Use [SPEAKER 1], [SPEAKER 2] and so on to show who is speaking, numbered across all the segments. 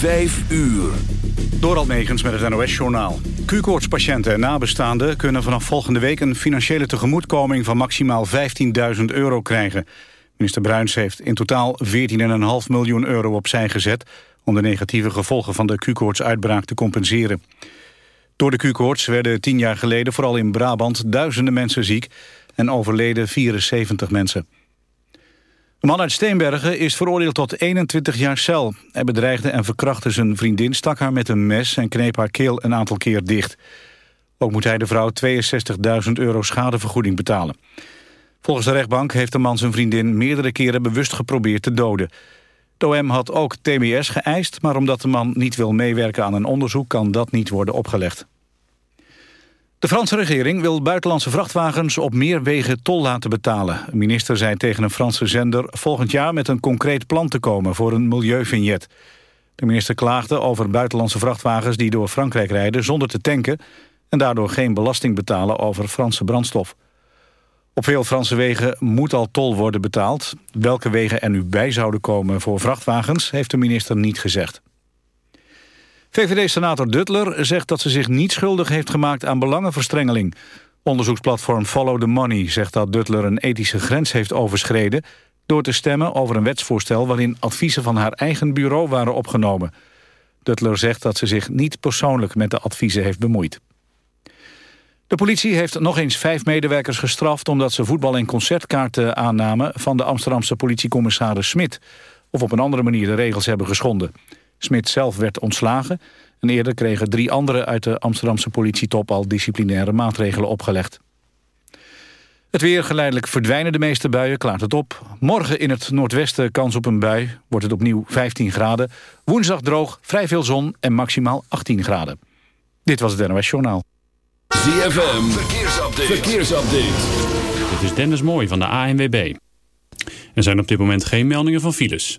[SPEAKER 1] Vijf uur.
[SPEAKER 2] Door Negens met het NOS-journaal. Q-koortspatiënten en nabestaanden kunnen vanaf volgende week... een financiële tegemoetkoming van maximaal 15.000 euro krijgen. Minister Bruins heeft in totaal 14,5 miljoen euro opzij gezet... om de negatieve gevolgen van de Q-koortsuitbraak te compenseren. Door de Q-koorts werden tien jaar geleden vooral in Brabant... duizenden mensen ziek en overleden 74 mensen. De man uit Steenbergen is veroordeeld tot 21 jaar cel. Hij bedreigde en verkrachtte zijn vriendin, stak haar met een mes... en kneep haar keel een aantal keer dicht. Ook moet hij de vrouw 62.000 euro schadevergoeding betalen. Volgens de rechtbank heeft de man zijn vriendin meerdere keren bewust geprobeerd te doden. De OM had ook TBS geëist, maar omdat de man niet wil meewerken aan een onderzoek... kan dat niet worden opgelegd. De Franse regering wil buitenlandse vrachtwagens op meer wegen tol laten betalen. Een minister zei tegen een Franse zender volgend jaar met een concreet plan te komen voor een milieuvignet. De minister klaagde over buitenlandse vrachtwagens die door Frankrijk rijden zonder te tanken en daardoor geen belasting betalen over Franse brandstof. Op veel Franse wegen moet al tol worden betaald. Welke wegen er nu bij zouden komen voor vrachtwagens heeft de minister niet gezegd. VVD-senator Duttler zegt dat ze zich niet schuldig heeft gemaakt aan belangenverstrengeling. Onderzoeksplatform Follow the Money zegt dat Duttler een ethische grens heeft overschreden... door te stemmen over een wetsvoorstel waarin adviezen van haar eigen bureau waren opgenomen. Duttler zegt dat ze zich niet persoonlijk met de adviezen heeft bemoeid. De politie heeft nog eens vijf medewerkers gestraft... omdat ze voetbal- en concertkaarten aannamen van de Amsterdamse politiecommissaris Smit... of op een andere manier de regels hebben geschonden. Smit zelf werd ontslagen. En eerder kregen drie anderen uit de Amsterdamse politietop al disciplinaire maatregelen opgelegd. Het weer geleidelijk verdwijnen de meeste buien, klaart het op. Morgen in het noordwesten kans op een bui, wordt het opnieuw 15 graden. Woensdag droog, vrij veel zon en maximaal 18 graden. Dit was het NOS Journaal.
[SPEAKER 1] ZFM, verkeersupdate. verkeersupdate.
[SPEAKER 3] Dit is Dennis Mooi van de ANWB. Er zijn op dit moment geen meldingen van files.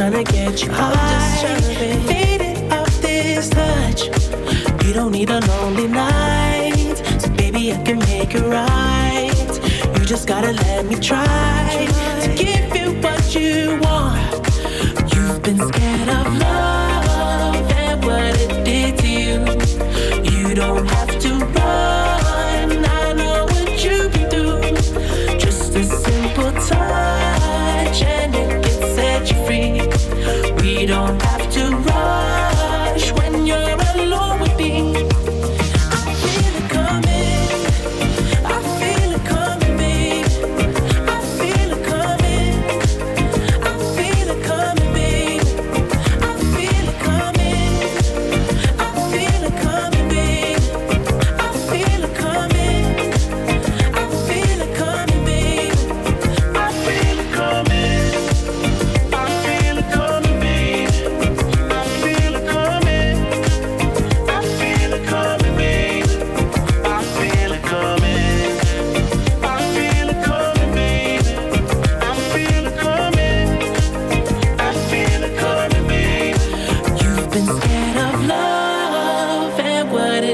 [SPEAKER 4] trying to get you
[SPEAKER 5] I'm. Just trying to faded off this touch. You don't need a lonely night, so baby I can make it right. You just gotta let me try to give you what you want. You've been scared of love.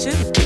[SPEAKER 6] too.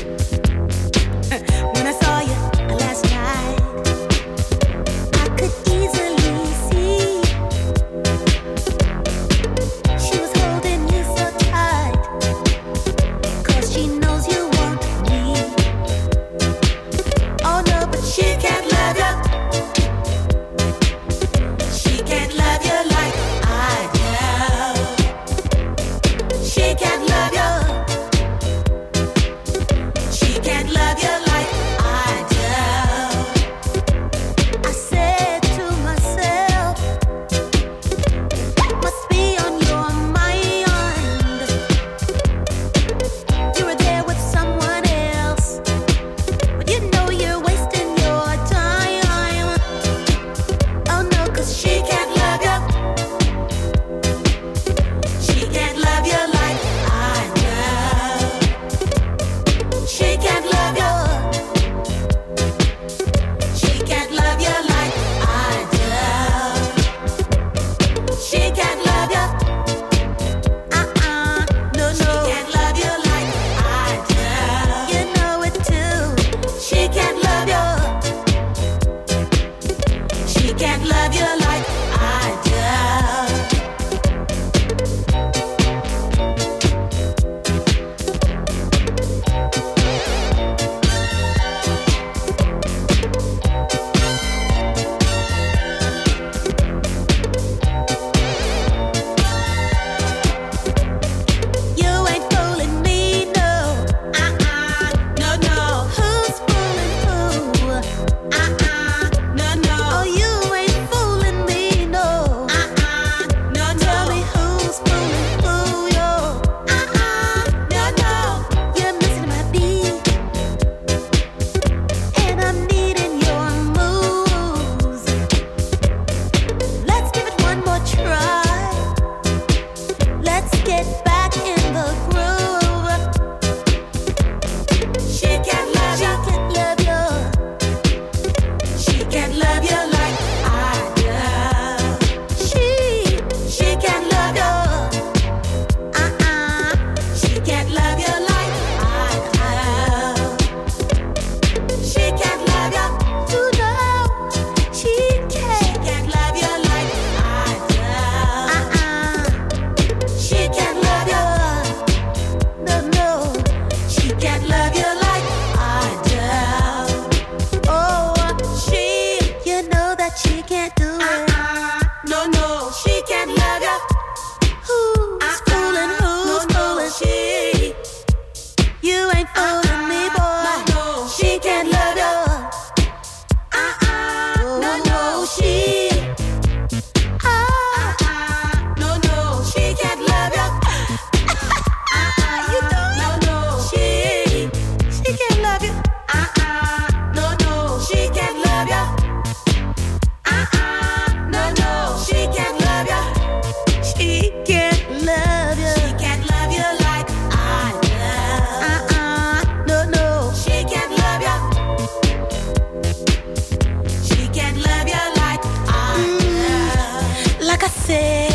[SPEAKER 7] 博士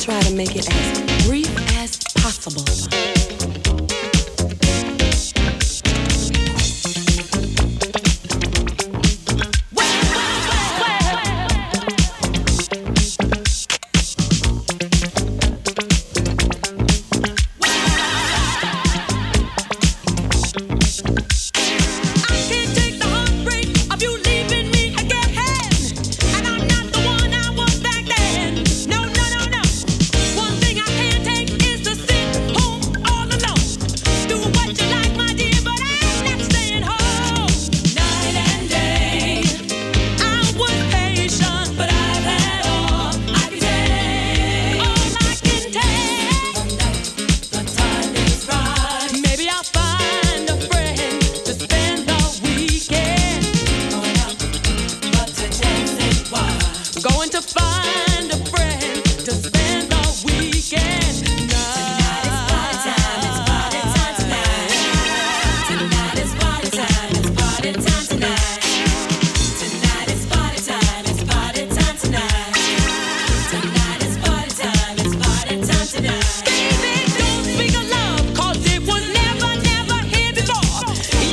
[SPEAKER 6] try to make it as brief as possible.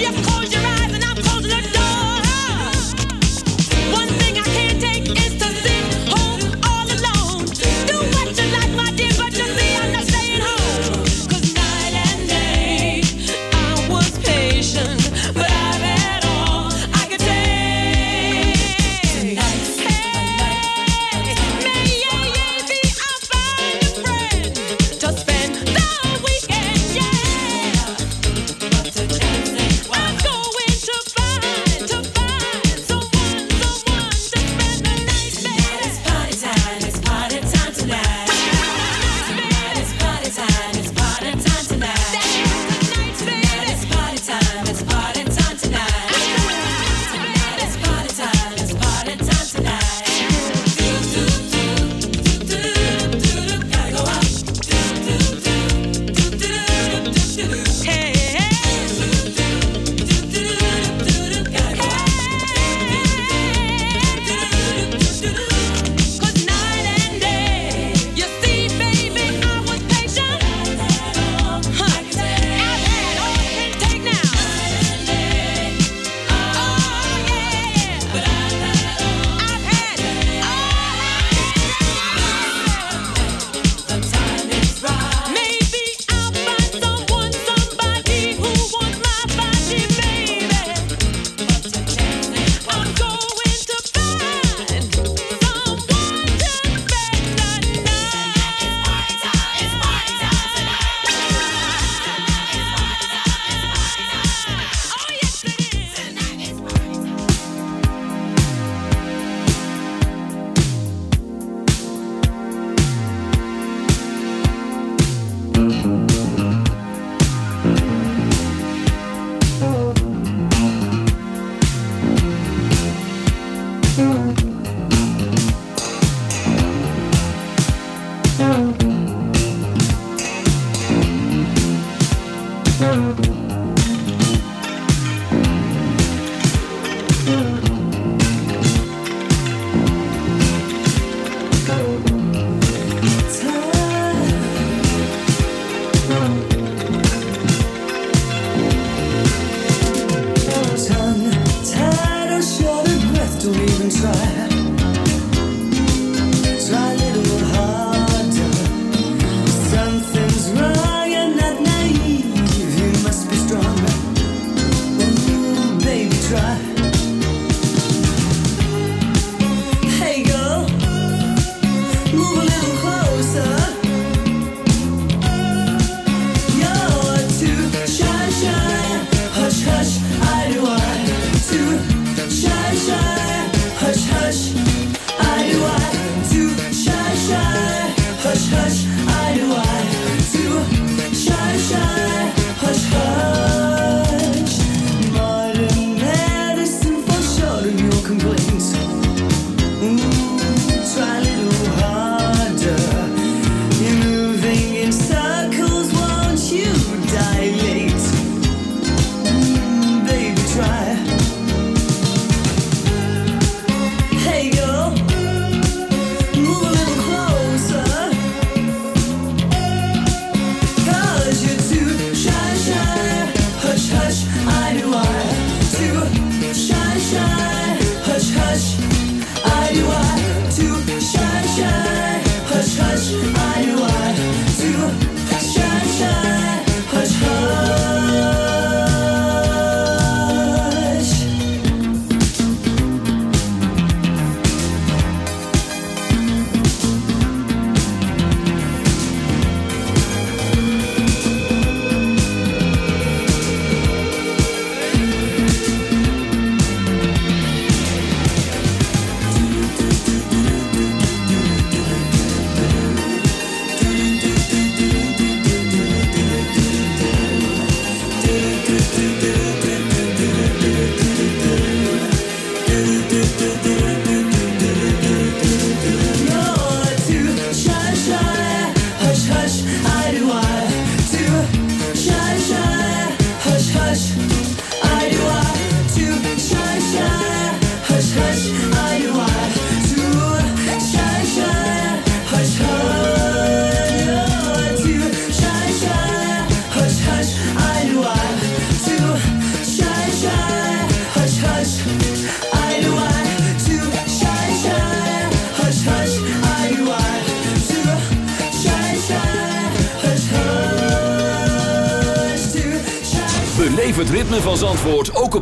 [SPEAKER 4] of
[SPEAKER 1] course.